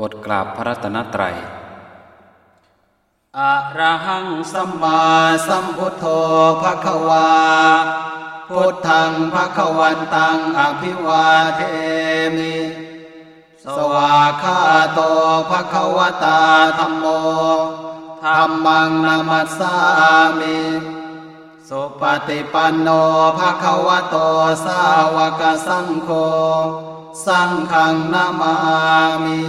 บทกราบพระรัตนตรัยอะระหังสัมมาสัมพุทโธภะคะวา พุทธังภะคะวันตังอภิวาเทมิ สวาคาโตภะคะวตาธรรมโมธรรมังนามัสสามิสุปฏิปันโนภะคะวะโตสาวกสังโฆ สังฆังนามามิ